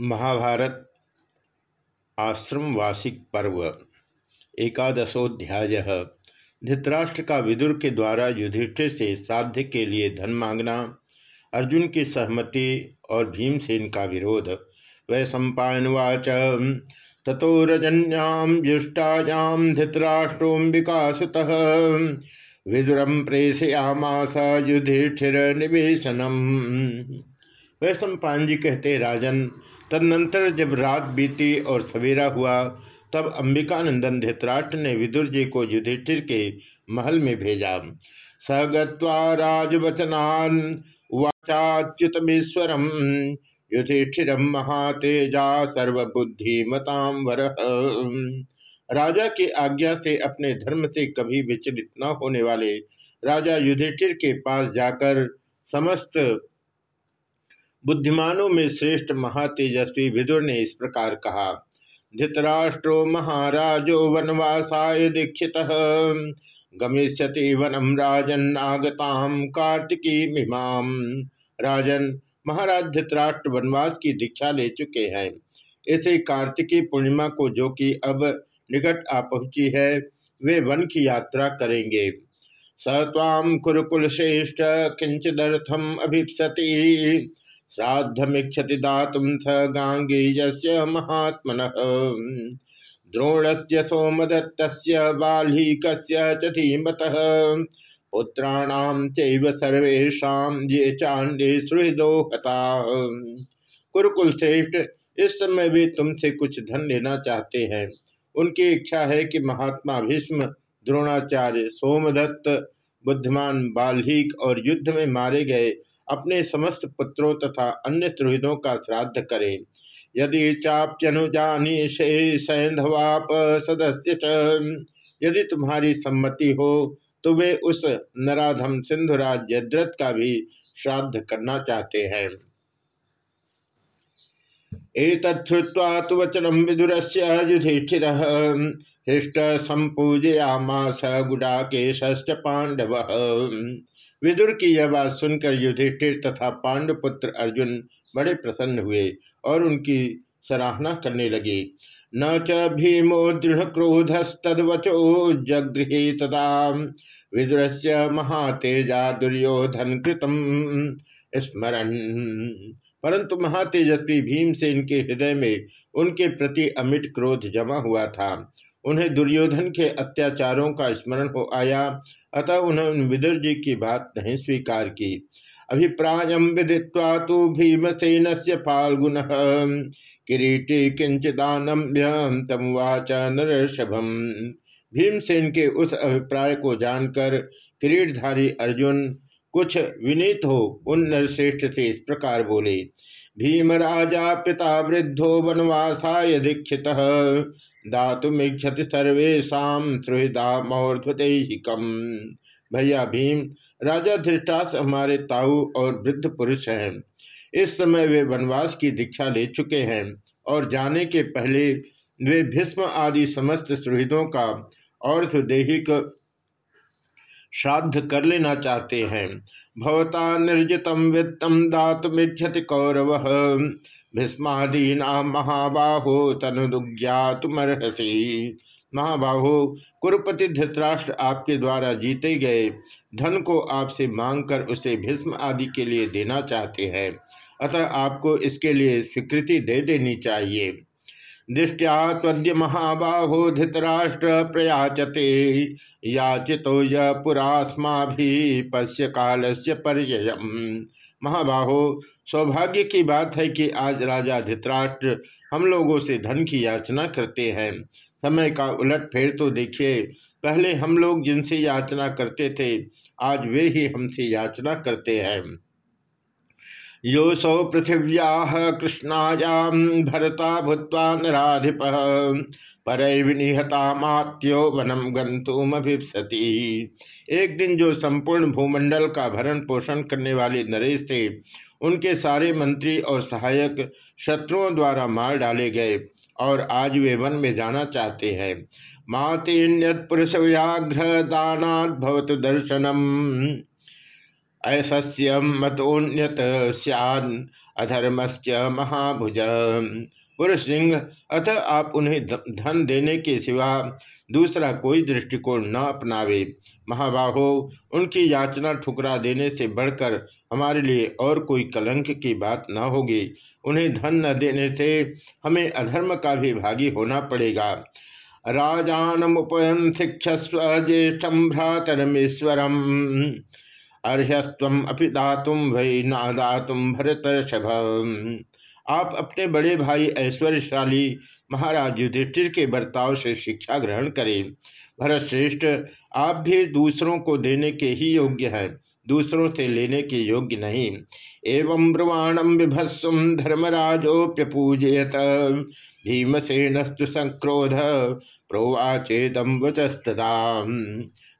महाभारत आश्रमवासिक पर्व, एकादशोध्याय। धृतराष्ट्र का विदुर के द्वारा युधिष्ठिर से श्राद्ध के लिए धन मांगना, अर्जुन की सहमति और भीमसेन का विरोध। वै सम्पावाच ततो रजन्याम जुष्टायाम धृतराष्ट्रोम्बिका सुत विदुरम प्रेषयामास युधिष्ठिर निवेशनम। वै सम्पान जी कहते, राजन तदनंतर जब रात बीती और सवेरा हुआ, तब अंबिकानंदन धृतराष्ट्र ने विदुर जी को युधिष्ठिर के महल में भेजा। स गजवचनान वाचाच्युतमेश्वरम। युधिष्ठिर महातेजा सर्वबुद्धिमताम वर। राजा की आज्ञा से अपने धर्म से कभी विचलित न होने वाले राजा युधिष्ठिर के पास जाकर समस्त बुद्धिमानों में श्रेष्ठ महातेजस्वी विदुर ने इस प्रकार कहा, धृतराष्ट्रो महाराजो वनवासाय दीक्षित, गमिष्यति वनम राजन आगताम कार्तिकी मिमाम राजन, महाराज धृतराष्ट्र वनवास की दीक्षा ले चुके हैं। इसे कार्तिकी पूर्णिमा को जो कि अब निकट आ पहुँची है, वे वन की यात्रा करेंगे। स ताम कुरुकुल श्रेष्ठ किंचिदर्थम अभिप्सति। श्राद्धमीक्षति दातुम स गांगेय महात्मन। द्रोण से सोमदत्त बाल्क धीमत। पुत्राणाम चर्वेशा ये चांडे सुहृदो हता। कुरुकुल श्रेष्ठ, इस समय वे तुमसे कुछ धन लेना चाहते हैं। उनकी इच्छा है कि महात्मा भीष्म, द्रोणाचार्य, सोमदत्त, बुद्धिमान बाल्हिक और युद्ध में मारे गए अपने समस्त पुत्रों तथा अन्य सुहृदों का श्राद्ध करें। यदि चाप्यनुजानी से सैंधवाप सदस्य यदि तुम्हारी सम्मति हो तो वे उस नराधम सिंधुराज जद्रथ का भी श्राद्ध करना चाहते हैं। एतत्वा तो वचनम विदुर से युधिष्ठिर, हृष्ट संपूजयामास गुडाकेश पांडव विदुर की यह बात सुनकर युधिष्ठिर तथा पांडुपुत्र अर्जुन बड़े प्रसन्न हुए और उनकी सराहना करने लगे। न च भीमो दृढ़ क्रोधस्तवचो जगृहे तदा विदुर से महातेजा दुर्योधन कृतम। स्मरण परंतु महातेजस्वी भीम से इनके हृदय में उनके प्रति अमिट क्रोध जमा हुआ था। उन्हें दुर्योधन के अत्याचारों का स्मरण हो आया, अतः उन्होंने विदुर जी की बात नहीं स्वीकार की। अभिप्राय विदित्वा तो भीमसेन से फाल्गुन। किरीटी किंचिदानम्य तमुवाच नरषभम भीमसेन के उस अभिप्राय को जानकर किरीटधारी अर्जुन कुछ विनीत हो, उन नरश्रेष्ठ से इस प्रकार बोले, भीमराजा पिता वृद्धो वनवासाय दीक्षित। दातुमीक्षति सर्वेशा सुहृदा मौर्धते कम भैया भीम, राजा धृष्टास हमारे ताऊ और वृद्ध पुरुष हैं। इस समय वे वनवास की दीक्षा ले चुके हैं और जाने के पहले वे भीष्म आदि समस्त सुहृदों का और्धदेहिक श्राद्ध कर लेना चाहते हैं। भवता निर्जितम वित्तम दातुमिच्छति कौरव। भीष्मादीना महाबाहो तनुज्ञातमर्हसी महाबाहो, कुरुपति धृतराष्ट्र आपके द्वारा जीते गए। धन को आपसे मांगकर उसे भीष्म आदि के लिए देना चाहते हैं। अतः आपको इसके लिए स्वीकृति दे देनी चाहिए। दृष्टिया तद्य महाबाहो धृतराष्ट्र प्रयाचते। याचितो य पुरास्मा भी पश्य काल से पर्य महाबाहो, सौभाग्य की बात है कि आज राजा धृतराष्ट्र हम लोगों से धन की याचना करते हैं। समय का उलट फेर तो देखिए, पहले हम लोग जिनसे याचना करते थे, आज वे ही हमसे याचना करते हैं। योसौ पृथिव्या कृष्णायाम भरता भूत्वा नाधिप पर विनिहता वनम गंतुमभिपसति एक दिन जो संपूर्ण भूमंडल का भरण पोषण करने वाले नरेश थे, उनके सारे मंत्री और सहायक शत्रुओं द्वारा मार डाले गए और आज वे वन में जाना चाहते हैं। मातेन्यत पुरुष व्याघ्र दानात भवत दर्शनम। ऐसस्य मतोन्यत सैन अधर्मस्य महाभुज। पुरुष सिंह अतः आप उन्हें धन देने के सिवा दूसरा कोई दृष्टिकोण न अपनावे। महाबाहो, उनकी याचना ठुकरा देने से बढ़कर हमारे लिए और कोई कलंक की बात न होगी। उन्हें धन न देने से हमें अधर्म का भी भागी होना पड़ेगा। राजानमुपयन शिक्षस्व ज्येष्ठम भ्रातरमेश्वरम। अर्हस्व अपि दातुम वही ना दातुम भरत आप अपने बड़े भाई ऐश्वर्यशाली महाराज युधिष्ठिर के बर्ताव से शिक्षा ग्रहण करें। भरत श्रेष्ठ, आप भी दूसरों को देने के ही योग्य हैं, दूसरों से लेने के योग्य नहीं। एवं ब्रवाणम विभस्व धर्मराजोप्य पूजयत। भीमसेनस्तु संक्रोध प्रोवाचेदम वचस्तदा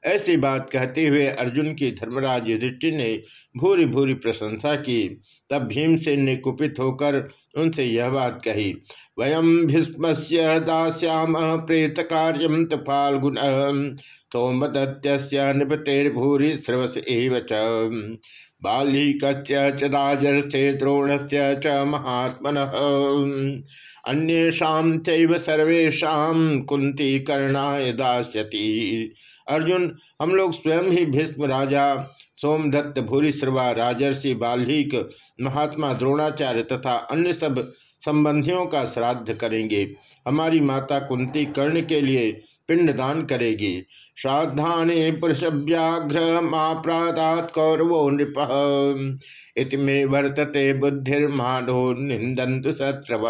ऐसी बात कहते हुए अर्जुन की धर्मराज युधिष्ठिर ने भूरी भूरी प्रशंसा की। तब भीमसेन ने कुपित होकर उनसे यह बात कही वयम भीष्म से दास्याम प्रेत कार्यम तो फाल्गुन सोमदत्य नृपतेर्भूरि स्रवस एव च राजर्थे द्रोणस्य च महात्मन। अन्येषां कुंती कर्णाय दास्यति। अर्जुन, हम लोग स्वयं ही भीष्म राजा, सोमदत्त, भूरिश्रवा, राजर्षि, बाल्हिक, महात्मा द्रोणाचार्य तथा अन्य सब संबंधियों का श्राद्ध करेंगे। हमारी माता कुंती कर्ण के लिए पिंडदान करेगी। श्राद्धाने पुरुष व्याघ्र माँ प्रादात कौरवो नृप। इतमे वर्तते बुद्धिर्मानो निंदंतु शत्रव।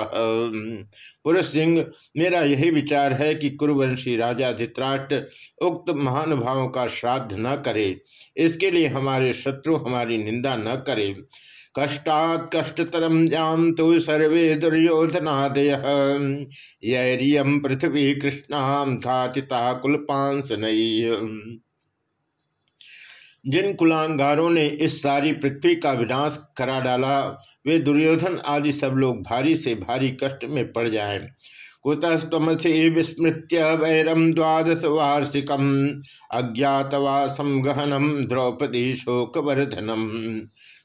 पुरुष सिंह, मेरा यही विचार है कि कुरुवंशी राजा धित्राट उक्त महानुभावों का श्राद्ध न करे। इसके लिए हमारे शत्रु हमारी निंदा न करें। कष्टात् कष्टतरम जाम तो सर्वे दुर्योधनादय। यम पृथ्वी कृष्णाम घातिता कुलपांस जिन कुलांगारों ने इस सारी पृथ्वी का विनाश करा डाला, वे दुर्योधन आदि सब लोग भारी से भारी कष्ट में पड़ जाए। कुतस्तमसी विस्मृत्य वैरम द्वादश वार्षिकम अज्ञातवासम गहनम द्रौपदी शोकवर्धनम।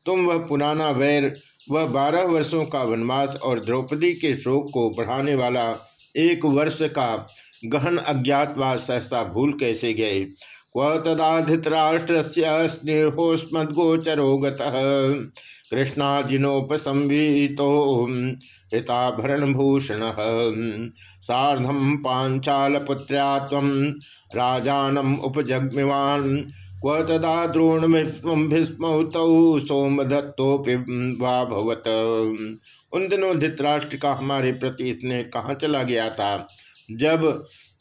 तुम वह पुराना वैर, वह बारह वर्षों का वनवास और द्रौपदी के शोक को बढ़ाने वाला एक वर्ष का गहन अज्ञातवास सहसा भूल कैसे गए? क्व तदा धृतराष्ट्र स्नेहोस्मद्गोचरो कृष्णाजिनोपसंवीतो हिताभरण भूषण साधम पांचाल पुत्र्या राजानम उपजग्मिवान। क्व तदा द्रोण भीष्मौ सोमदत्तोपि भवत। उन दिनों धृतराष्ट्र का हमारे प्रति स्नेह कहाँ चला गया था? जब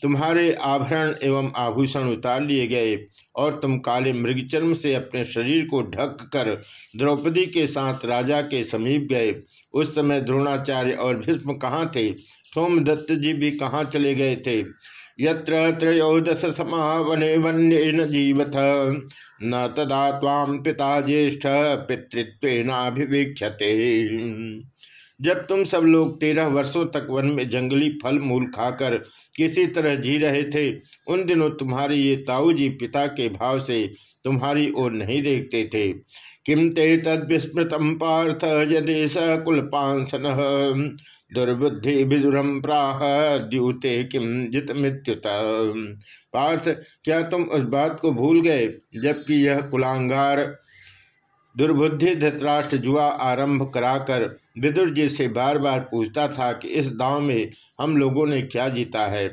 तुम्हारे आभरण एवं आभूषण उतार लिए गए और तुम काले मृगचर्म से अपने शरीर को ढक कर द्रौपदी के साथ राजा के समीप गए, उस समय द्रोणाचार्य और भीष्म कहाँ थे? सोमदत्त जी भी कहाँ चले गए थे? यत्र त्रयोदश समावने वन्येन जीवथ। न तदा ताम पिता ज्येष्ठ पितृत्वेनाभिवीक्षते जब तुम सब लोग तेरह वर्षों तक वन में जंगली फल मूल खाकर किसी तरह जी रहे थे, उन दिनों तुम्हारे ये ताऊ जी पिता के भाव से तुम्हारी ओर नहीं देखते थे। किम ते तद विस्मृतम पार्थ यदेश कुलपांसन। दुर्बुद्धि विदुरम प्राह द्यूते किम जित मृत्युत। पार्थ, क्या तुम उस बात को भूल गए? जबकि यह कुलांगार, दुर्बुद्धि धृतराष्ट्र जुआ आरंभ कराकर विदुर जी से बार बार पूछता था कि इस दांव में हम लोगों ने क्या जीता है?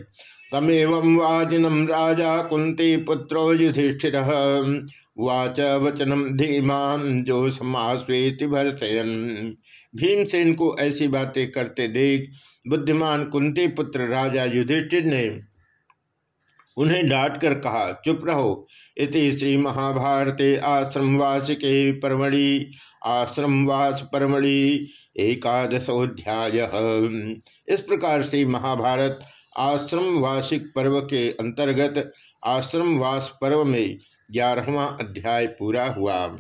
तमेव वाजिनम राजा कुंती पुत्रो युधिष्ठिर। वाच वचनम धीमान जो समास्वेति भरसयन भीमसेन को ऐसी बातें करते देख बुद्धिमान कुंती पुत्र राजा युधिष्ठिर ने उन्हें डांट कर कहा, चुप रहो। इति श्री महाभारते आश्रम आश्रमवासिके परमणि आश्रमवास परमणि एकादशोध्याय इस प्रकार से महाभारत आश्रमवासिक पर्व के अंतर्गत आश्रम वास पर्व में ग्यारहवा अध्याय पूरा हुआ।